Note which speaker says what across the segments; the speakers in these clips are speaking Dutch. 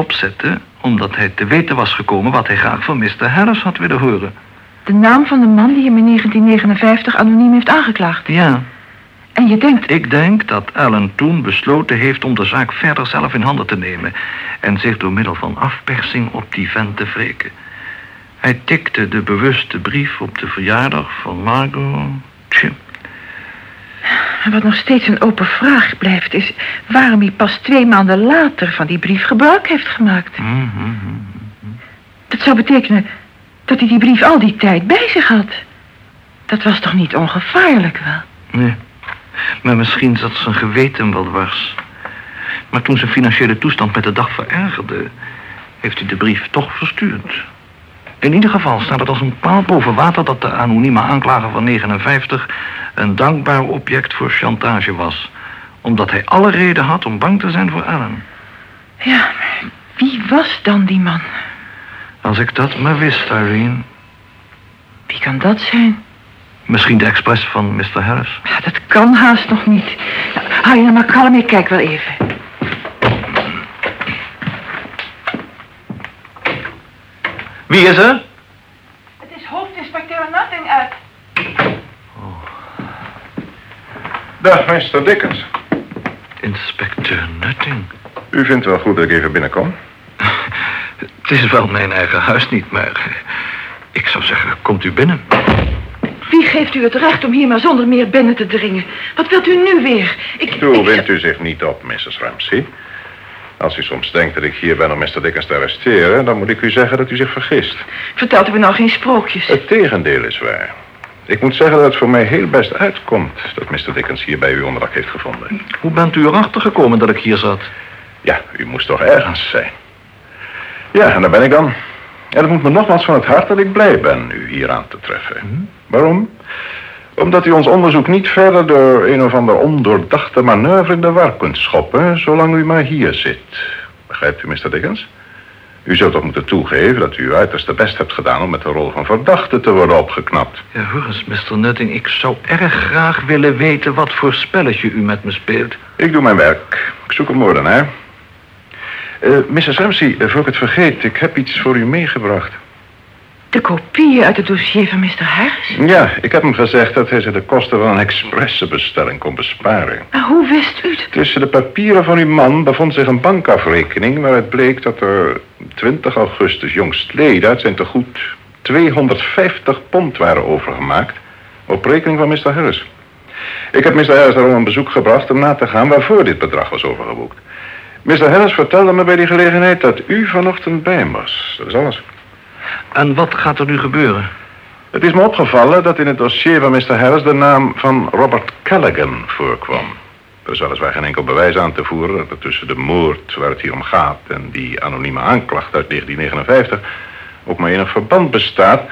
Speaker 1: stopzette... omdat hij te weten was gekomen wat hij graag van Mr. Harris had willen horen.
Speaker 2: De naam van de man die hem in 1959 anoniem heeft aangeklaagd.
Speaker 1: Ja,
Speaker 2: En je denkt...
Speaker 1: ik denk dat Allen toen besloten heeft om de zaak verder zelf in handen te nemen... en zich door middel van afpersing op die vent te wreken. Hij tikte de bewuste brief op de verjaardag van Margot.
Speaker 2: En wat nog steeds een open vraag blijft is... waarom hij pas twee maanden later van die brief gebruik heeft gemaakt.
Speaker 1: mhm.
Speaker 2: Dat zou betekenen dat hij die brief al die tijd bij zich had. Dat was toch niet ongevaarlijk wel?
Speaker 1: Nee, maar misschien zat zijn geweten wel dwars. Maar toen zijn financiële toestand met de dag verergerde... heeft hij de brief toch verstuurd. In ieder geval staat het als een paal boven water... dat de anonieme aanklager van 59 een dankbaar object voor chantage was. Omdat hij alle reden had om bang te zijn voor Allen.
Speaker 2: Ja, maar wie was dan die man?
Speaker 1: Als ik dat maar wist, Irene.
Speaker 2: Wie kan dat zijn?
Speaker 1: Misschien de expres van Mr. Harris.
Speaker 2: Ja, dat kan haast nog niet. Nou, hou je nou maar kalm, ik kijk wel even.
Speaker 1: Wie is er?
Speaker 2: Het is hoofdinspecteur Nutting uit.
Speaker 3: Dag, Mr. Dickens.
Speaker 1: Inspecteur Nutting.
Speaker 3: U vindt wel goed dat ik even binnenkom?
Speaker 1: Het is wel mijn eigen huis niet, maar... eh, Ik zou zeggen, komt u binnen.
Speaker 2: Wie geeft u het recht om hier maar zonder meer binnen te dringen? Wat wilt u nu weer? Ik,
Speaker 3: Toe
Speaker 2: ik-
Speaker 3: wint u zich niet op, Mrs. Ramsey. Als u soms denkt dat ik hier ben om Mr. Dickens te arresteren... dan moet ik u zeggen dat u zich vergist.
Speaker 2: Vertelt u me nou geen sprookjes?
Speaker 3: Het tegendeel is waar. Ik moet zeggen dat het voor mij heel best uitkomt... dat Mr. Dickens hier bij u onderdak heeft gevonden.
Speaker 1: Hoe bent u erachter gekomen dat ik hier zat?
Speaker 3: Ja, u moest toch ergens zijn. Ja, en daar ben ik dan. En het moet me nogmaals van het hart dat ik blij ben u hier aan te treffen. Waarom? Omdat u ons onderzoek niet verder door een of ander ondoordachte manoeuvre in de war kunt schoppen, zolang u maar hier zit. Begrijpt u, Mr. Dickens? U zult toch moeten toegeven dat u uw uiterste best hebt gedaan om met de rol van verdachte te worden opgeknapt.
Speaker 1: Ja, hoor eens, Mr. Nutting. Ik zou erg graag willen weten wat voor spelletje u met me speelt.
Speaker 3: Ik doe mijn werk. Ik zoek een moordenaar. Eh Mrs. Ramsey, voor ik het vergeet, ik heb iets voor u meegebracht.
Speaker 2: De kopieën uit het dossier van Mr. Harris?
Speaker 3: Ja, ik heb hem gezegd dat hij zich de kosten van een expressebestelling kon besparen.
Speaker 2: Maar hoe wist u het?
Speaker 3: Tussen de papieren van uw man bevond zich een bankafrekening... waaruit bleek dat er 20 augustus jongstleden uit zijn tegoed 250 pond waren overgemaakt... op rekening van Mr. Harris. Ik heb Mr. Harris daarom een bezoek gebracht om na te gaan waarvoor dit bedrag was overgeboekt. Mr. Harris vertelde me bij die gelegenheid dat u vanochtend bij hem was. Dat is alles.
Speaker 1: En wat gaat er nu gebeuren?
Speaker 3: Het is me opgevallen dat in het dossier van Mr. Harris de naam van Robert Callaghan voorkwam. Er is weliswaar geen enkel bewijs aan te voeren dat er tussen de moord waar het hier om gaat en die anonieme aanklacht uit 1959 ook maar enig verband bestaat.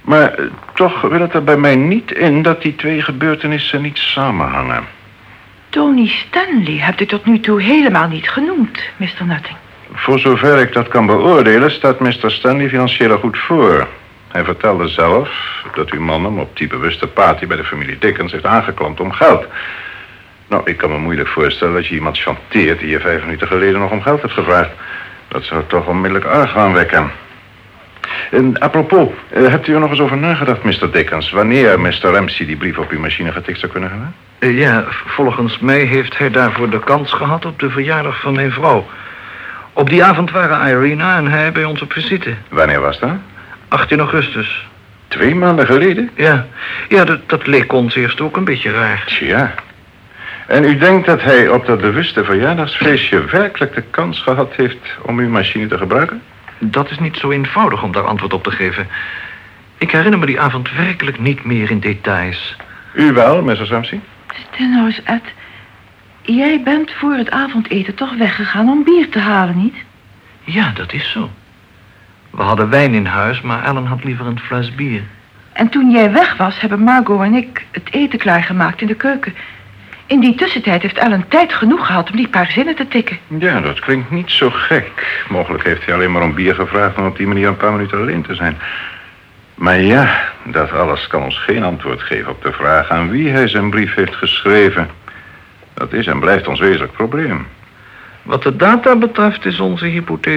Speaker 3: Maar eh, toch wil het er bij mij niet in dat die twee gebeurtenissen niet samenhangen.
Speaker 2: Tony Stanley hebt u tot nu toe helemaal niet genoemd, Mr. Nutting.
Speaker 3: Voor zover ik dat kan beoordelen staat Mr. Stanley financieel goed voor. Hij vertelde zelf dat uw man hem op die bewuste party bij de familie Dickens heeft aangeklampt om geld. Nou, ik kan me moeilijk voorstellen dat je iemand chanteert die je vijf minuten geleden nog om geld hebt gevraagd. Dat zou toch onmiddellijk argwaan wekken. En apropos, eh, hebt u er nog eens over nagedacht, Mr. Dickens, wanneer Mr. Ramsey die brief op uw machine getikt zou kunnen hebben?
Speaker 1: Eh, ja, volgens mij heeft hij daarvoor de kans gehad op de verjaardag van mijn vrouw. Op die avond waren Irina en hij bij ons op visite.
Speaker 3: Wanneer was dat?
Speaker 1: 18 augustus.
Speaker 3: Twee maanden geleden?
Speaker 1: Ja, ja dat, dat leek ons eerst ook een beetje raar.
Speaker 3: Tja. En u denkt dat hij op dat bewuste verjaardagsfeestje werkelijk de kans gehad heeft om uw machine te gebruiken?
Speaker 1: Dat is niet zo eenvoudig om daar antwoord op te geven. Ik herinner me die avond werkelijk niet meer in details.
Speaker 3: U wel, Mrs. Ramsey?
Speaker 2: Stel nou eens, Ed. Jij bent voor het avondeten toch weggegaan om bier te halen, niet?
Speaker 1: Ja, dat is zo. We hadden wijn in huis, maar Ellen had liever een fles bier.
Speaker 2: En toen jij weg was, hebben Margot en ik het eten klaargemaakt in de keuken. In die tussentijd heeft Ellen tijd genoeg gehad om die paar zinnen te tikken.
Speaker 3: Ja, dat klinkt niet zo gek. Mogelijk heeft hij alleen maar om bier gevraagd om op die manier een paar minuten alleen te zijn. Maar ja, dat alles kan ons geen antwoord geven op de vraag aan wie hij zijn brief heeft geschreven. Dat is en blijft ons wezenlijk probleem.
Speaker 1: Wat de data betreft is onze hypothese